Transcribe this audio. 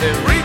the